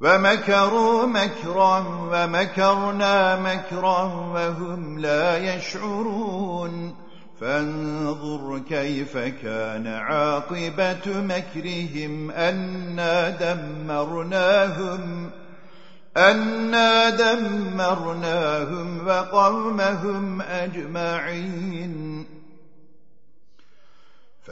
ومكروا مكرا ومكرنا مكرا وهم لا يشعرون. فانظر كيف كان عاقبة مكرهم أنا دمرناهم أنا دمرناهم وقومهم أجمعين.